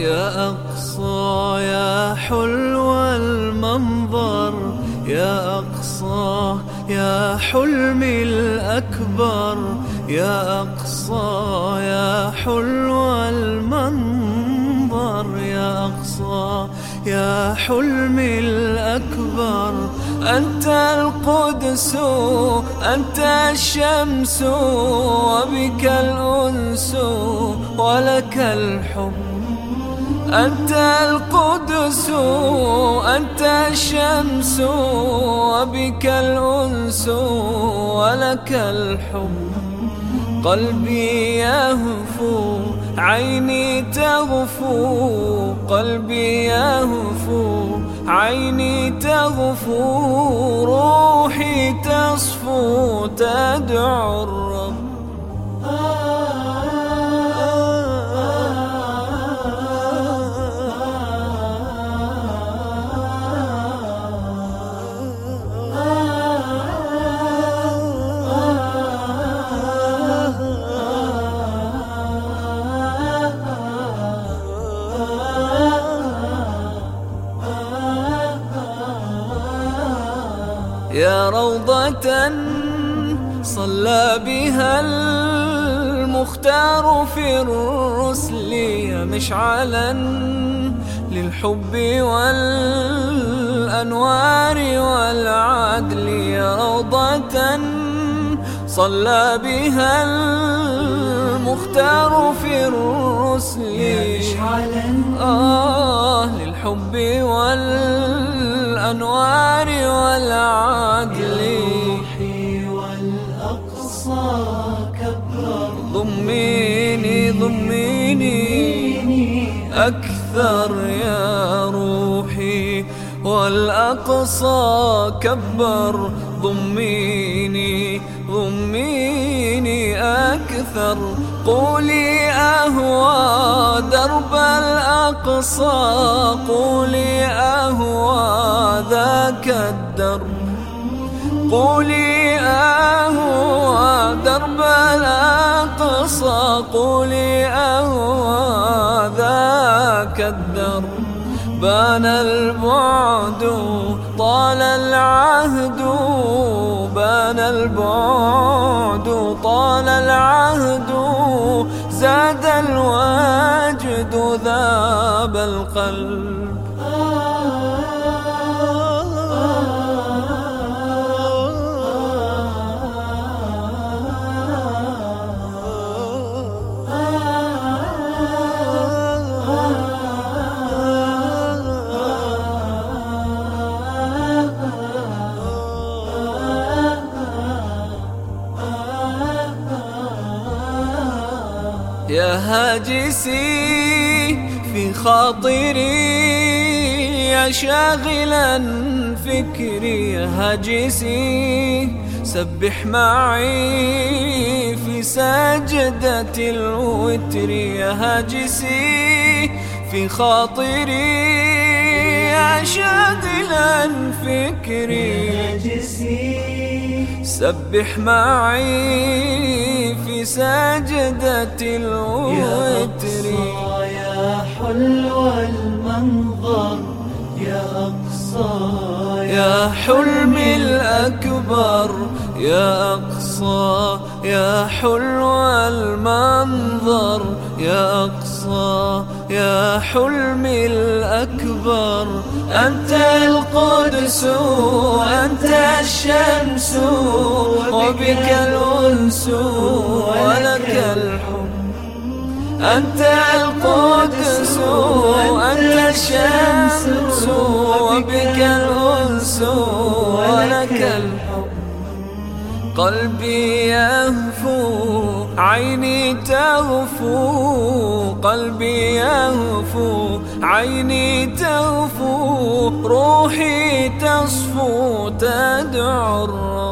يا أقصى يا حلو المنظر. يا أقصى يا حلمي الأكبر. يا أقصى يا حلو المنظر. يا أقصى يا حلمي الأكبر أنت القدس أنت الشمس وبك الأنس ولك الحب. أنت القدس أنت الشمس وبك الأنس ولك الحب. قلبي يهفو عيني تغفو. قلبي يهفو عيني تغفو. روحي تصفو تدعو الرب يا روضة صلى بها المختار في الرسل يا مشعلا للحب والأنوار والعدل. يا روضة صلى بها المختار في الرسل يا مشعلا آه للحب والأنوار والعدل ضميني ضميني. أكثر يا روحي والأقصى كبر. ضميني ضميني أكثر. قولي أهوى درب الأقصى. قولي أهوى ذاك الدرب. قولي أهوى درب الأقصى. قولي أهوى ذاك الدرب. بان البعد طال العهد. بان البعد طال العهد. زاد الوجد ذاب القلب. يا هاجسي في خاطري يا شاغلا فكري يا هاجسي سبح معي في سجدة الوتر يا هاجسي في خاطري يا شاغلا فكري. نجسي سبح معي في سجدة يا الوتر أقصى يا حلو المنظر. يا أقصى يا حلمي الأكبر يا أقصى يا حلو المنظر يا أقصى يا حلمي الأكبر. أنت القدس أنت الشمس وبك الأنس ولك الحب. أنت القدس أنت الشمس وبك الأنس ولك الحب. قلبي يهفو عيني تغفو قلبي يهفو عيني تغفو روحي تصفو تدعو الرب.